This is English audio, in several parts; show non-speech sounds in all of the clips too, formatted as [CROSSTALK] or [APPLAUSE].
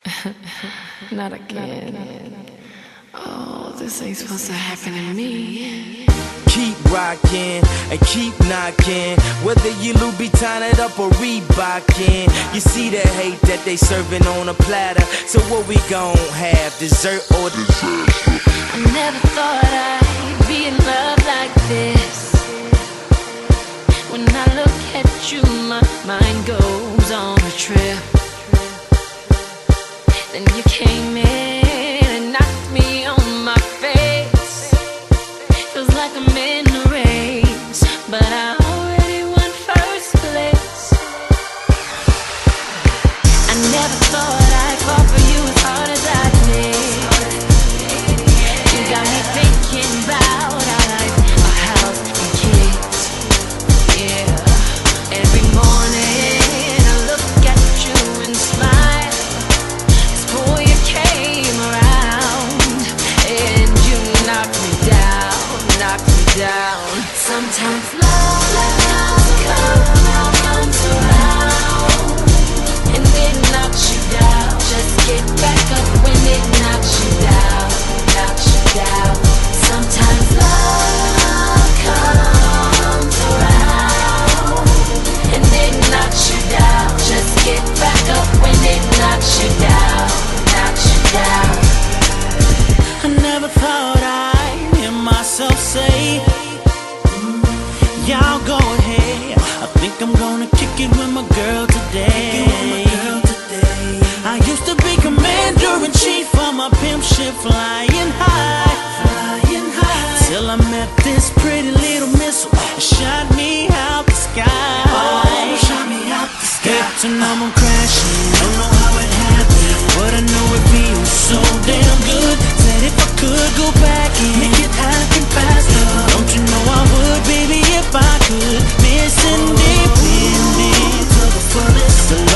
[LAUGHS] Not again. Oh, this ain't supposed to happen to me. Keep rocking and keep knocking. Whether you Louboutin it up or Reebokin. You see the hate that they serving on a platter. So what we gon' have? Dessert or disaster? I never thought I'd be in love like this. When I look at you, my mind goes on a trip. Then you came in and knocked me on my face. Feels like a race, hear myself say, Y'all go ahead. I think I'm gonna kick it with my girl today. I used to be commander in chief on my pimp ship flying high. Flying high. Till I met this pretty little missile.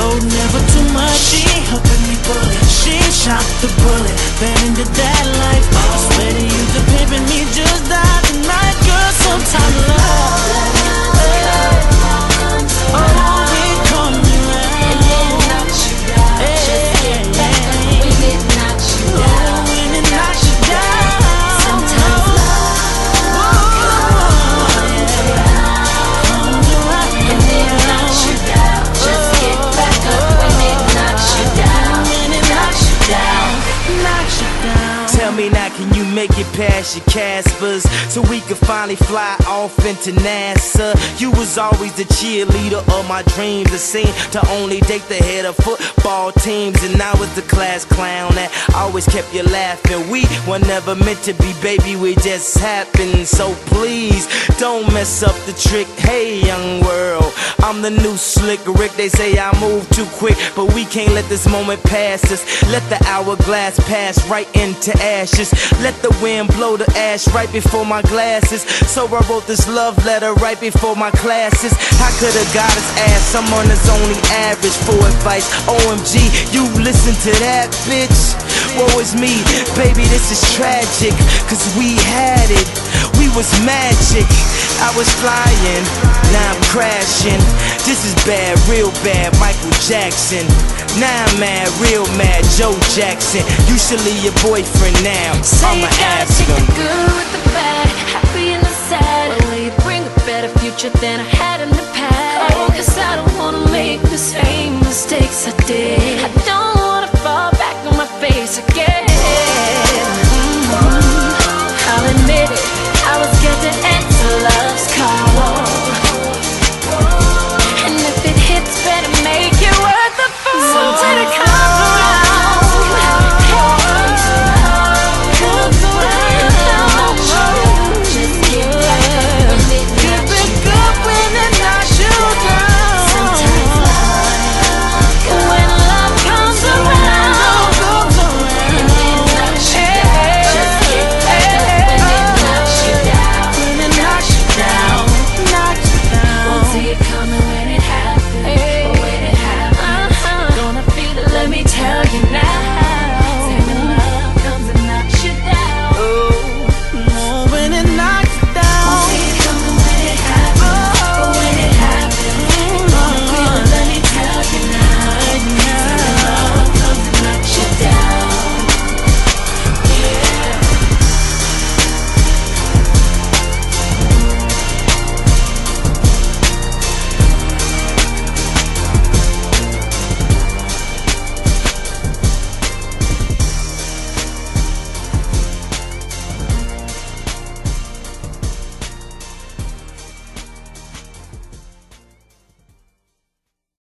Fullest. Never too much. She helping me pull it. She shot the bullet, fed into that life. I swear to you, the pimping me just died tonight, girl. Sometimes love. Make it past your Caspers so we can finally fly off into NASA? You was always the cheerleader of my dreams. It seemed to only date the head of football teams, and I was the class clown that always kept you laughing. We were never meant to be, baby. We just happened. So please don't mess up the trick. Hey, young world, I'm the new slick Rick. They say I move too quick, but we can't let this moment pass us. Let the hourglass pass right into ashes. Let the wind blow the ash right before my glasses. So I wrote this love letter right before my classes. I could a goddess ask someone that's only average for advice? OMG, you listen to that, bitch. Woe is me, baby, this is tragic. Cause we had it, we was magic. I was flying, now I'm crashing. This is bad, real bad, Michael Jackson. Now I'm mad, real mad, Joe Jackson. You should leave your boyfriend now. Say I'ma ask him. the good with the bad, happy and the sad. Well, will you bring a better future than I had in the past?